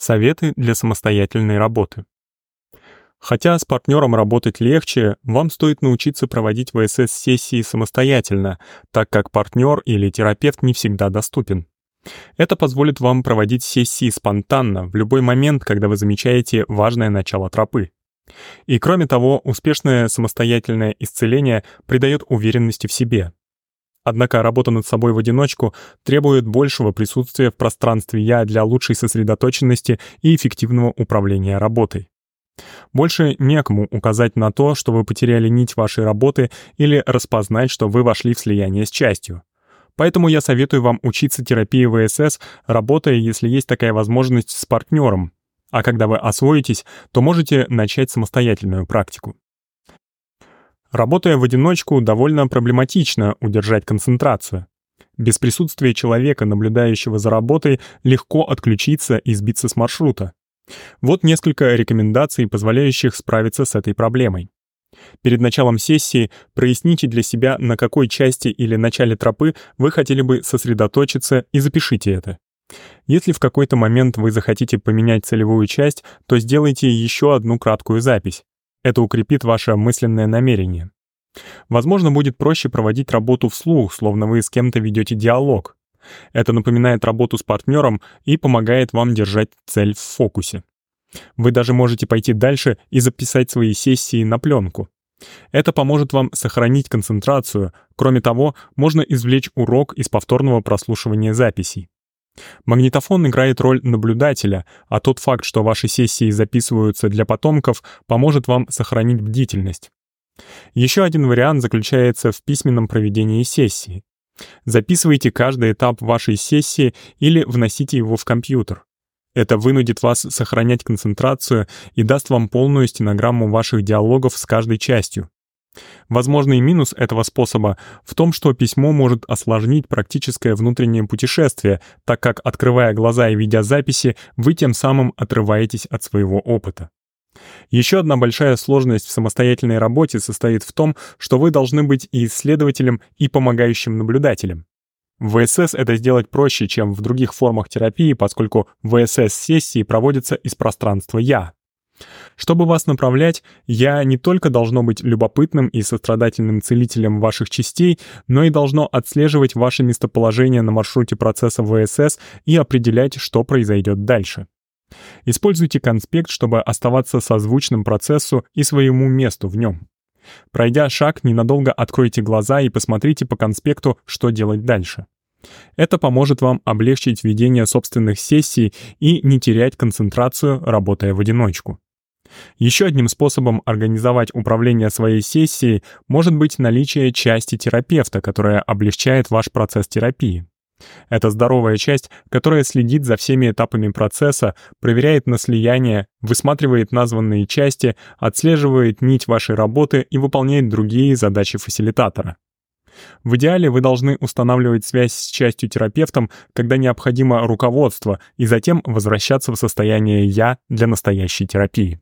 Советы для самостоятельной работы. Хотя с партнером работать легче, вам стоит научиться проводить ВСС-сессии самостоятельно, так как партнер или терапевт не всегда доступен. Это позволит вам проводить сессии спонтанно, в любой момент, когда вы замечаете важное начало тропы. И кроме того, успешное самостоятельное исцеление придает уверенности в себе. Однако работа над собой в одиночку требует большего присутствия в пространстве «я» для лучшей сосредоточенности и эффективного управления работой. Больше некому указать на то, что вы потеряли нить вашей работы или распознать, что вы вошли в слияние с частью. Поэтому я советую вам учиться терапии ВСС, работая, если есть такая возможность, с партнером. А когда вы освоитесь, то можете начать самостоятельную практику. Работая в одиночку, довольно проблематично удержать концентрацию. Без присутствия человека, наблюдающего за работой, легко отключиться и сбиться с маршрута. Вот несколько рекомендаций, позволяющих справиться с этой проблемой. Перед началом сессии проясните для себя, на какой части или начале тропы вы хотели бы сосредоточиться и запишите это. Если в какой-то момент вы захотите поменять целевую часть, то сделайте еще одну краткую запись. Это укрепит ваше мысленное намерение. Возможно, будет проще проводить работу вслух, словно вы с кем-то ведете диалог. Это напоминает работу с партнером и помогает вам держать цель в фокусе. Вы даже можете пойти дальше и записать свои сессии на пленку. Это поможет вам сохранить концентрацию, кроме того, можно извлечь урок из повторного прослушивания записей. Магнитофон играет роль наблюдателя, а тот факт, что ваши сессии записываются для потомков, поможет вам сохранить бдительность. Еще один вариант заключается в письменном проведении сессии. Записывайте каждый этап вашей сессии или вносите его в компьютер. Это вынудит вас сохранять концентрацию и даст вам полную стенограмму ваших диалогов с каждой частью. Возможный минус этого способа в том, что письмо может осложнить практическое внутреннее путешествие, так как, открывая глаза и ведя записи, вы тем самым отрываетесь от своего опыта. Еще одна большая сложность в самостоятельной работе состоит в том, что вы должны быть и исследователем, и помогающим наблюдателем. В ВСС это сделать проще, чем в других формах терапии, поскольку ВСС-сессии проводятся из пространства «я». Чтобы вас направлять, я не только должно быть любопытным и сострадательным целителем ваших частей, но и должно отслеживать ваше местоположение на маршруте процесса ВСС и определять, что произойдет дальше. Используйте конспект, чтобы оставаться созвучным процессу и своему месту в нем. Пройдя шаг, ненадолго откройте глаза и посмотрите по конспекту, что делать дальше. Это поможет вам облегчить ведение собственных сессий и не терять концентрацию, работая в одиночку. Еще одним способом организовать управление своей сессией может быть наличие части терапевта, которая облегчает ваш процесс терапии. Это здоровая часть, которая следит за всеми этапами процесса, проверяет на слияние, высматривает названные части, отслеживает нить вашей работы и выполняет другие задачи фасилитатора. В идеале вы должны устанавливать связь с частью терапевтом, когда необходимо руководство, и затем возвращаться в состояние «я» для настоящей терапии.